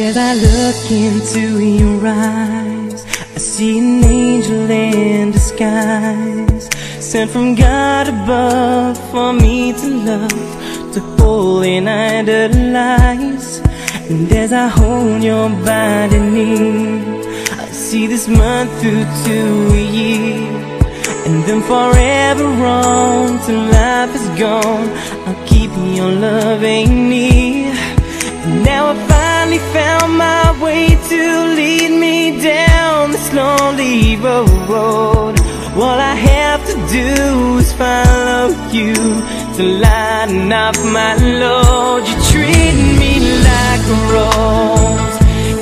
as I look into your eyes, I see an angel in disguise, sent from God above for me to love, to hold and idolize. And as I hold your body near, I see this month through to a year. And then forever on till life is gone I'll keep your loving near And now I finally found my way to lead me down this lonely road. All I have to do is follow you To lighten up my load. You treat me like a rose.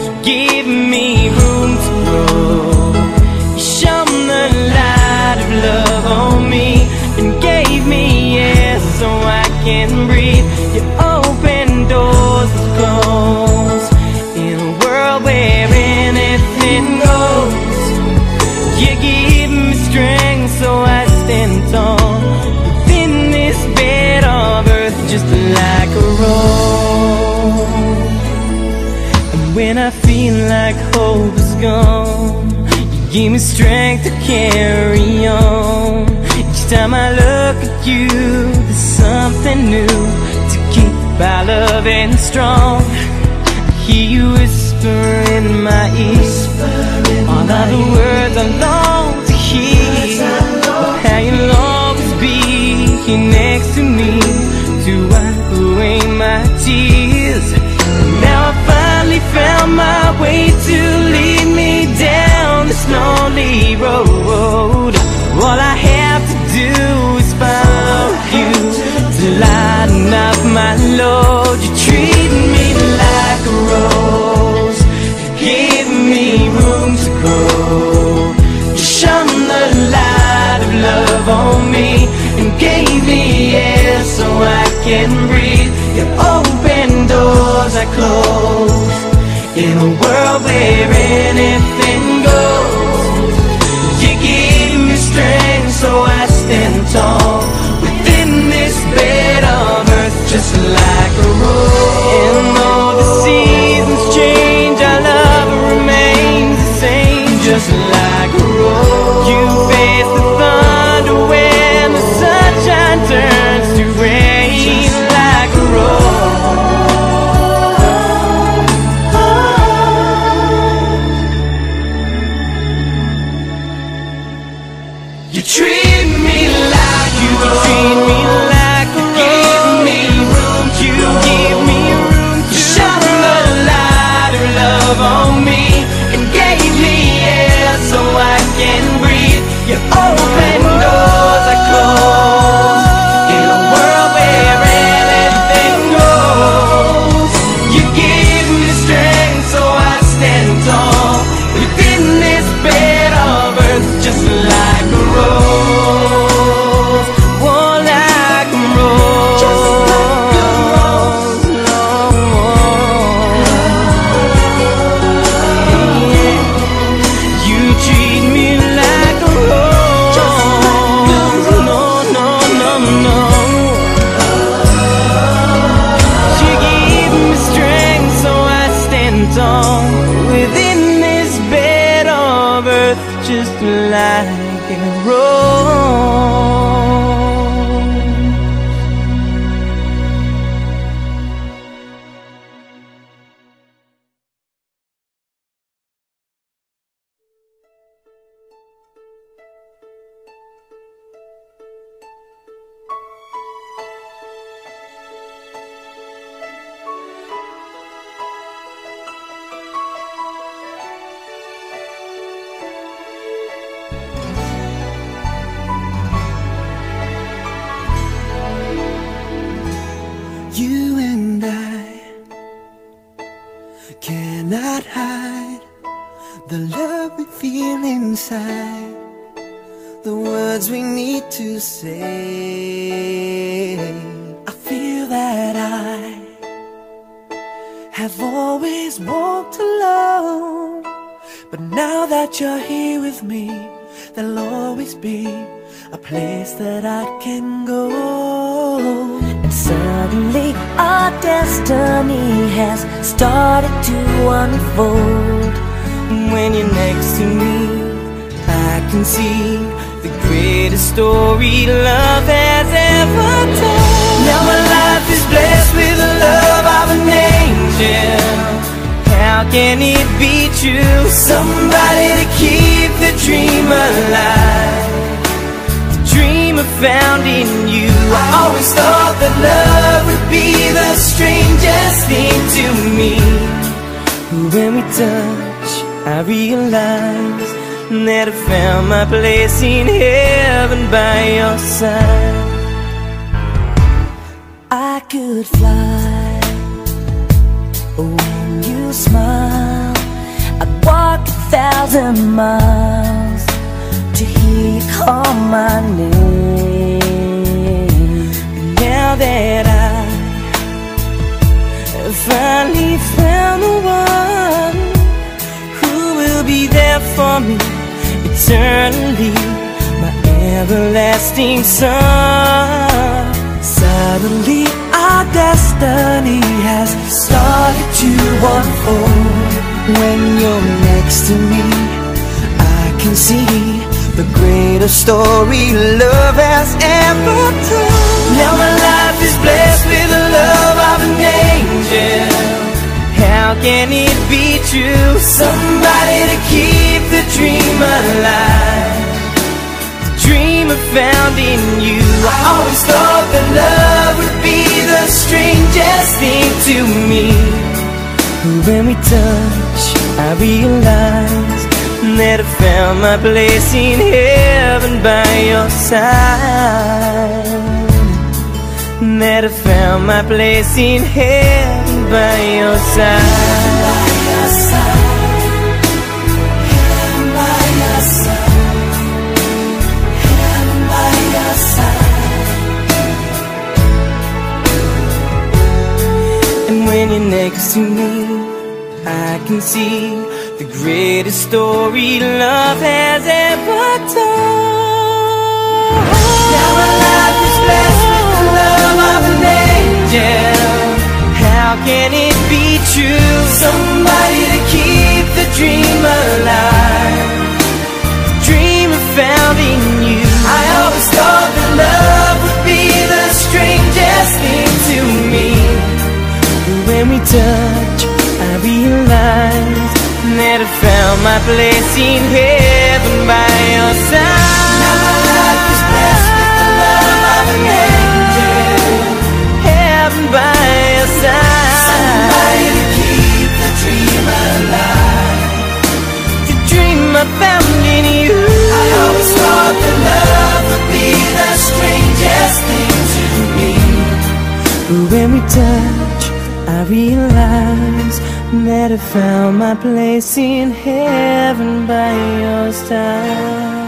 You give me room to grow. You shone the light of love on me And gave me air so I can breathe. You open doors where anything goes You give me strength so I stand tall. Within this bed of earth just like a rose and when I feel like hope is gone You give me strength to carry on. Each time I look at you There's something new To keep our loving strong. I hear you whisper in my ear. All of the words I long to hear. How you'll always be here next to me. To wipe away my tears. Now I finally found my way to lead me down this lonely road. All I have to do is follow you. To lighten up my load. You treat in a world where anything the love we feel inside, the words we need to say. I feel that I have always walked alone, but now that you're here with me, there'll always be a place that I can go. And suddenly our destiny has started to unfold. When you're next to me, I can see the greatest story love has ever told. Now my life is blessed with the love of an angel. How can it be true? Somebody to keep the dream alive. The dream I found in you. I always thought that love would be the strangest thing to me. When we touch, I realize that I found my place in heaven by your side. I could fly when you smile. I'd walk a thousand miles to hear you call my name. Now that I finally found the one be there for me eternally, my everlasting son. Suddenly our destiny has started to unfold. When you're next to me, I can see the greatest story love has ever told. Now my life is blessed with the love of an angel. How can it be true? Somebody to keep the dream alive. The dream I found in you. I always thought that love would be the strangest thing to me. When we touch, I realize that I found my place in heaven by your side. That I found my place in heaven by your side. And when you're next to me, I can see the greatest story love has ever told. Now my life is blessed with the love of an angel. How can it be true? Somebody to keep the dream alive. The dream I found in you. I always thought that love would be the strangest thing to me. But When we touch, I realize that I found my place in heaven by your side. I always thought that love would be the strangest thing to me. But when we touch, I realize that I found my place in heaven by your side.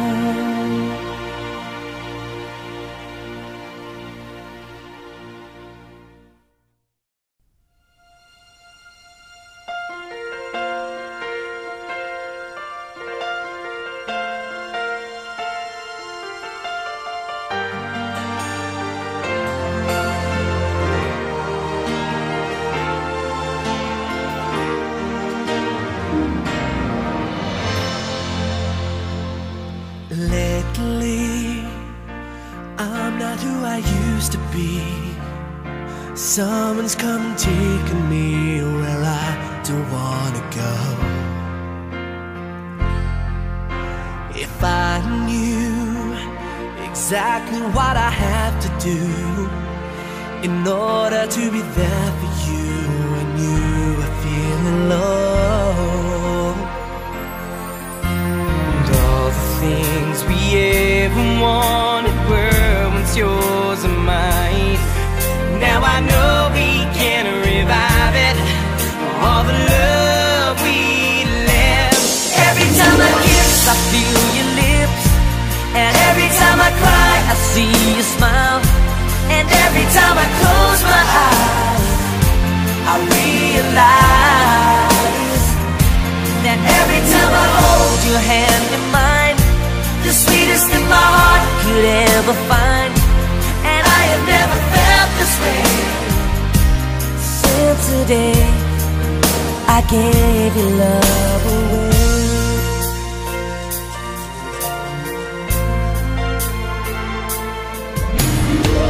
Things we ever wanted were once yours and mine. Now I know we can revive it. All the love we left. Every time I kiss, I feel your lips. And every time I cry, I see you smile. And every time I close my eyes, ever find. And I have never felt this way since the day I gave you love away.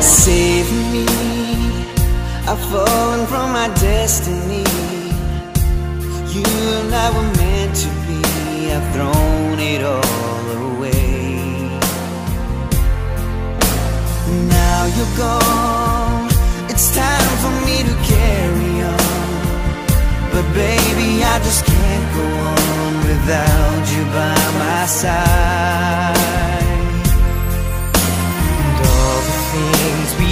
Save me, I've fallen from my destiny. You and I were meant to be, I've thrown it all You're gone, it's time for me to carry on. But baby, I just can't go on without you by my side. And all the things we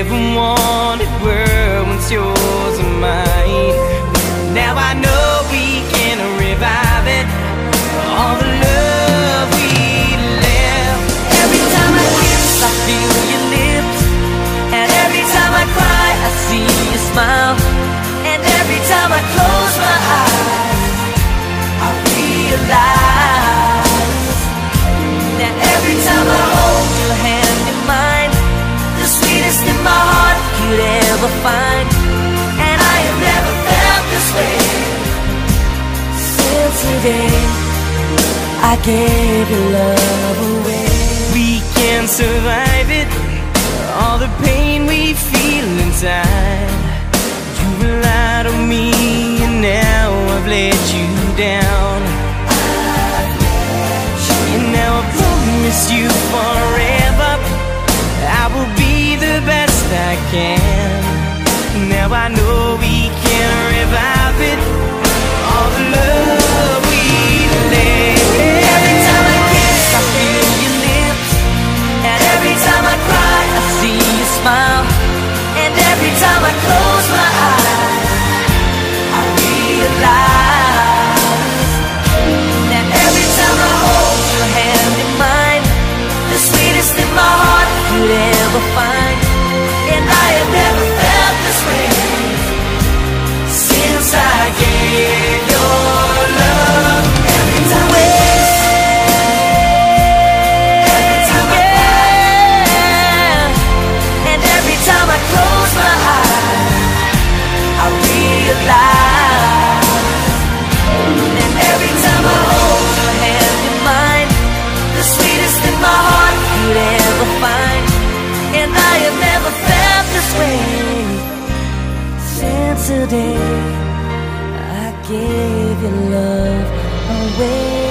ever wanted were once yours and mine. Now I know I hold you have in mind The sweetest embark you'd ever find And I have never felt this way So today I gave your love away. We can survive it. All the pain we feel inside. You relied on me, and now I've let you down. Promise you forever, I will be the best I can. Gave love away.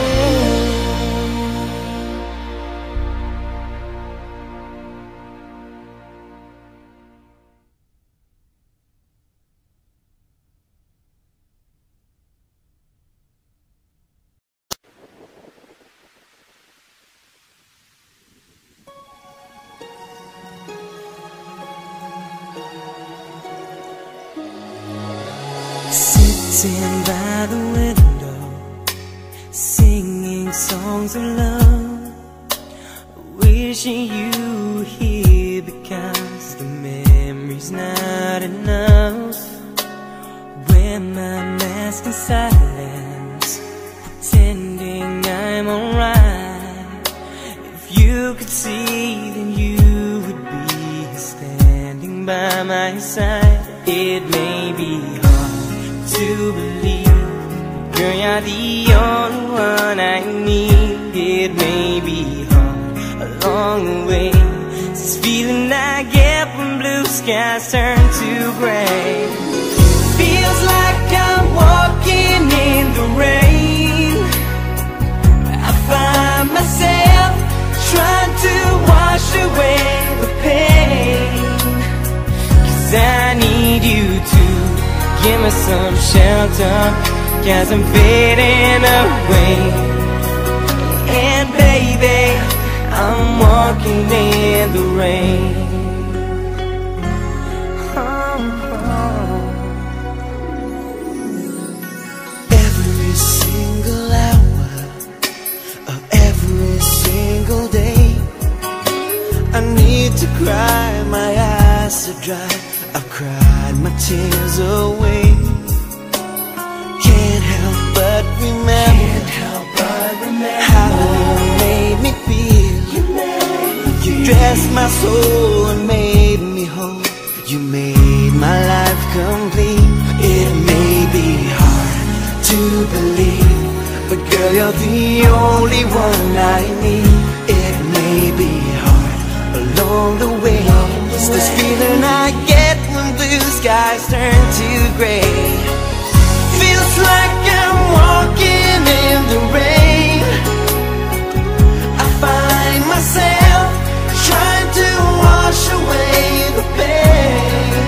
Give me some shelter. Cause I'm fading away. And baby, I'm walking in the rain. Oh, Every single hour of every single day, I need to cry, my eyes are dry. Cried my tears away. Can't help but remember, how you made me feel. You, blessed my soul and made me whole. You made my life complete. It may be hard to believe, but girl, you're the only one I need. It may be hard along the way. It's this feeling I get skies turn to gray. Feels like I'm walking in the rain. I find myself trying to wash away the pain.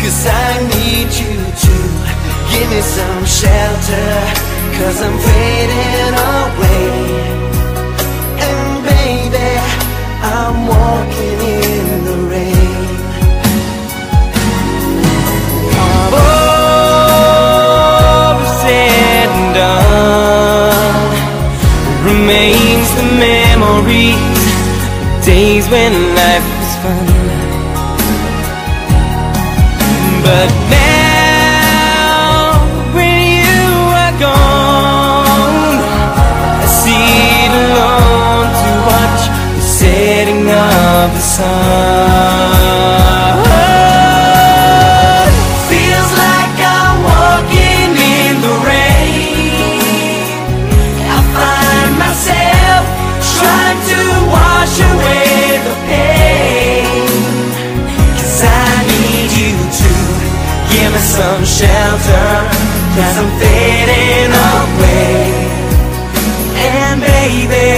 Cause I need you to give me some shelter. Cause I'm fading away. And baby, I'm walking Days when life was fun. But now when you are gone I sit alone to watch the setting of the sun me some shelter. Cause I'm fading away. And baby,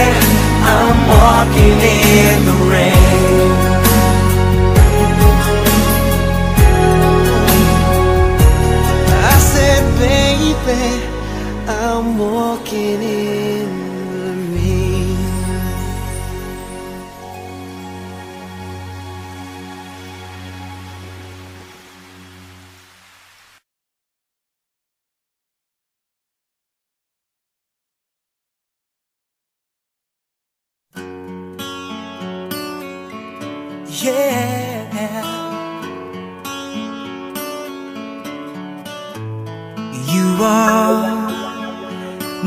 I'm walking in the rain.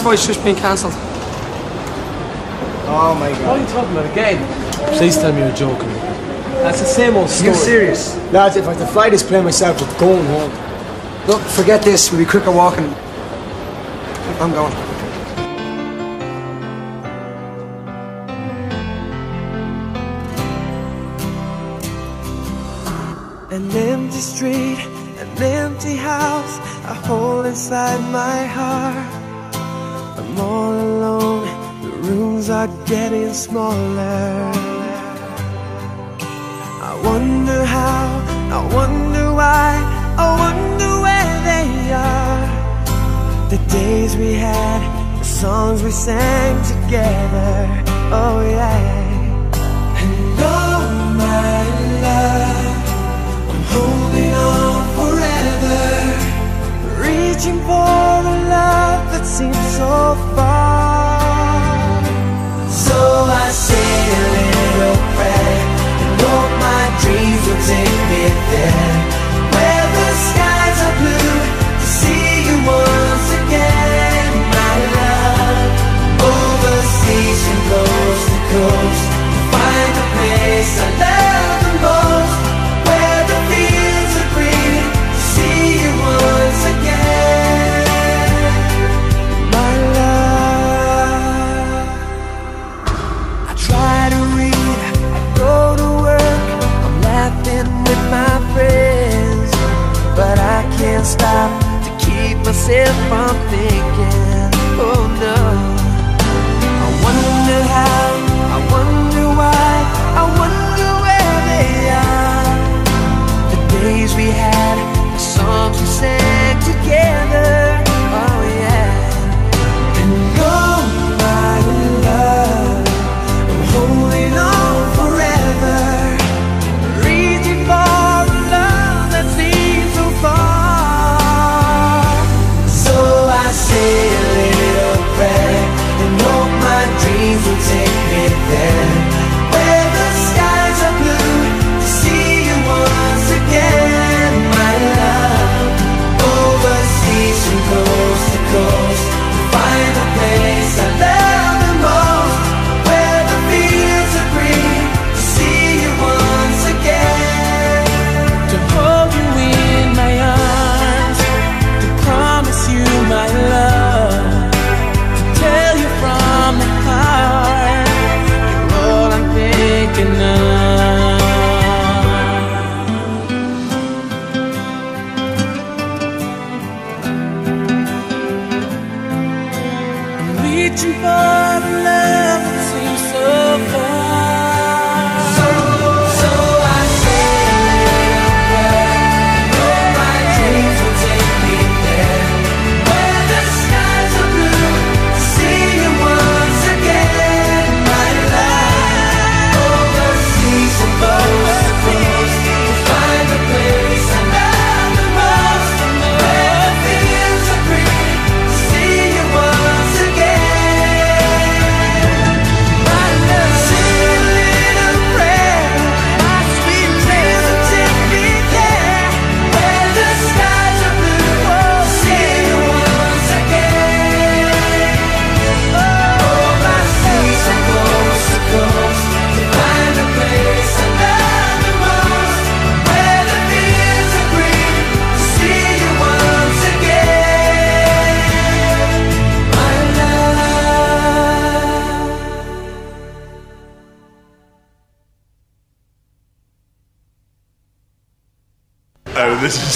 Why voice just being cancelled. Oh my god. What are you talking about again? Please tell me you're joking. That's the same old story. You're serious? Lads, if I had to fly this plane myself, we're going home. Look, forget this. We'll be quicker walking. I'm going. An empty street, an empty house, a hole inside my heart all alone. The rooms are getting smaller. I wonder how, I wonder why I wonder where they are. The days we had, the songs we sang together. Oh yeah. And oh my love I'm holding on forever Reaching for the love that seems so far. So I say a little prayer and hope my dreams will take me there, where the skies are blue to see you once again, my love. Overseas and coast to coast, to find a place I love myself from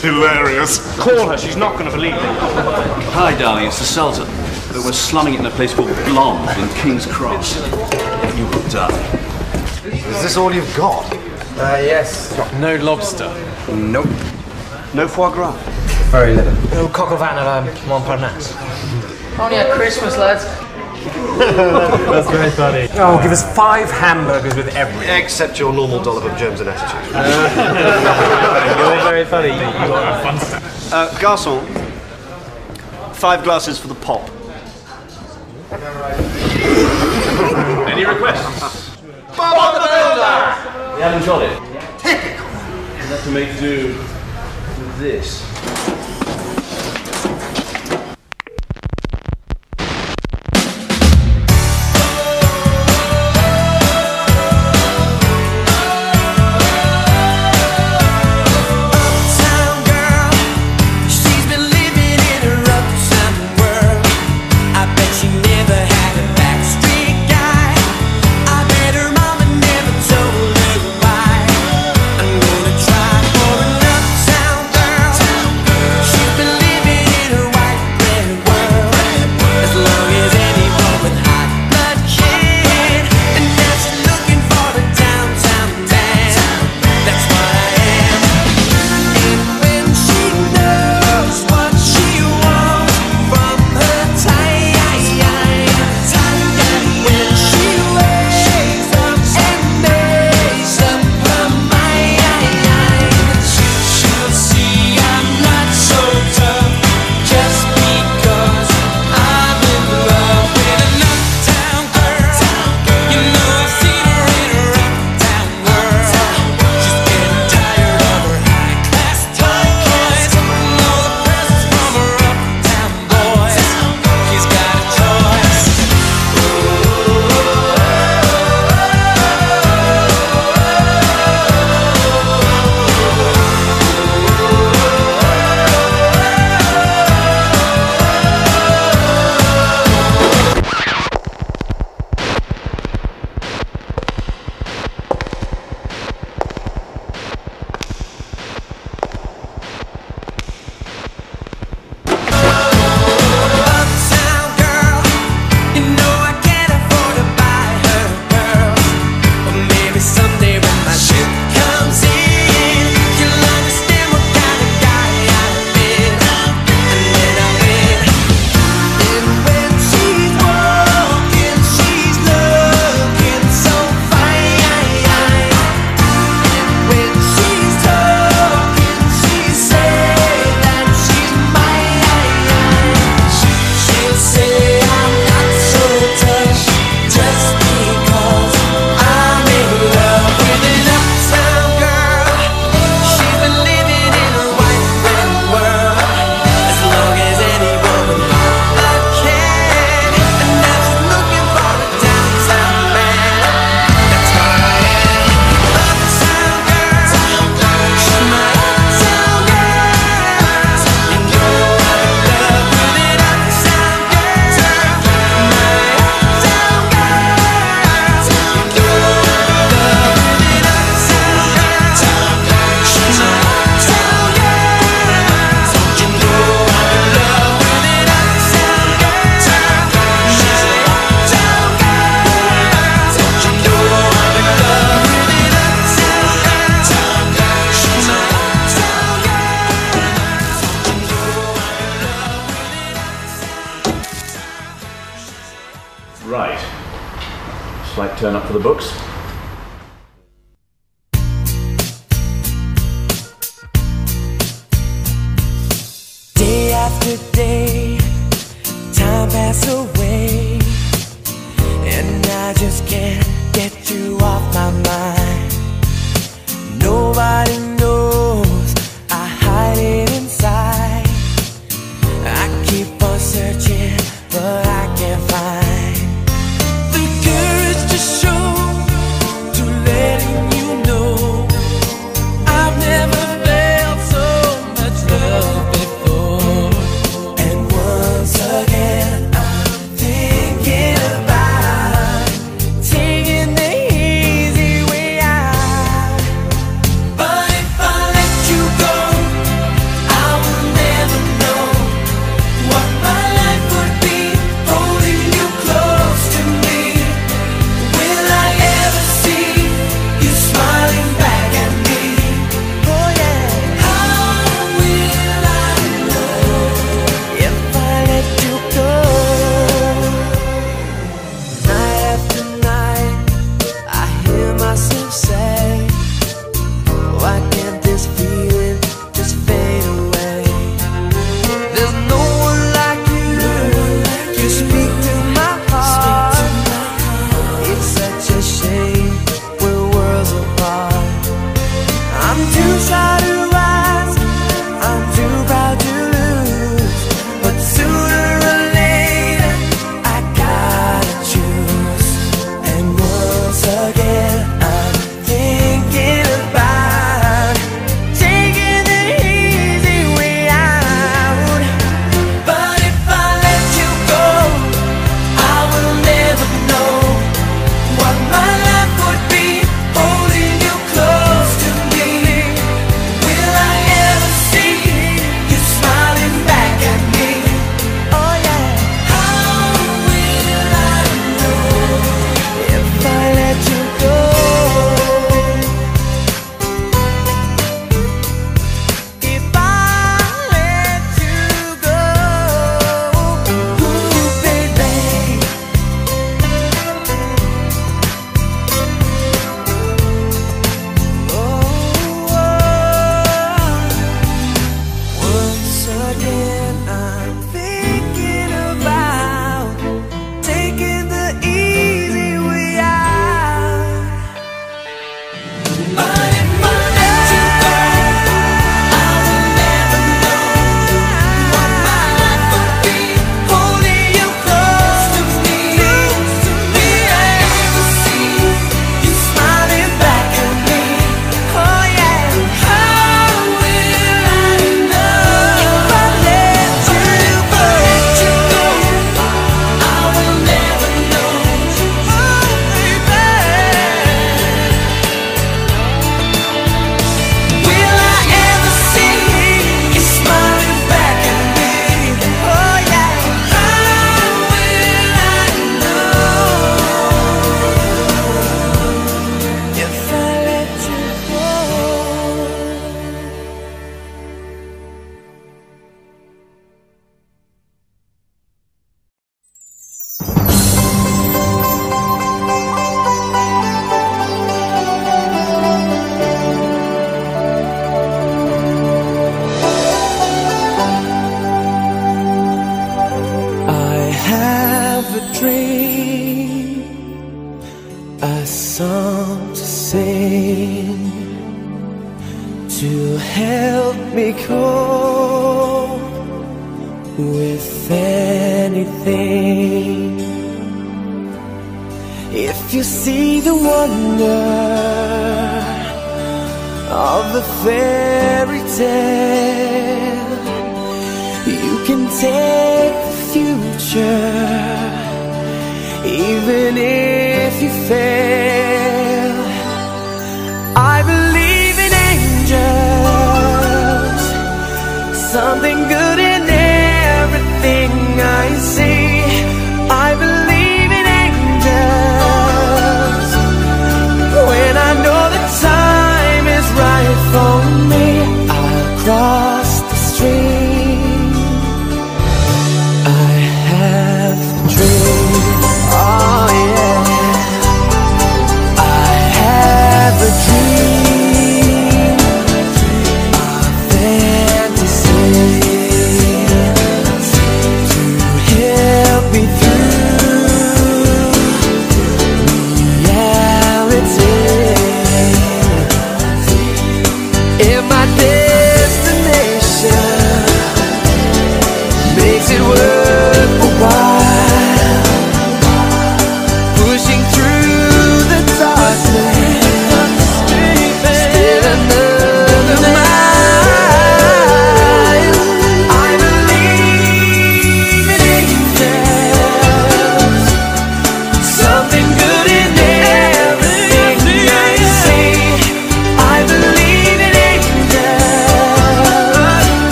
Hilarious. Call her, she's not going to believe me. Hi, darling, it's the Sultan. But we're slumming it in a place called Blonde in King's Cross. You will die. Is this all you've got? Uh, yes. No lobster. Nope. No foie gras. Very little. No coq au vin at um, Montparnasse. Only at Christmas, lads. That's very funny. Oh, give us five hamburgers with everything. Except your normal dollop of germs and attitude. You're very funny. You got a fun stuff. Uh, garçon, five glasses for the pop. Any requests? You haven't got it? Typical! You have to make do with this.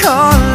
call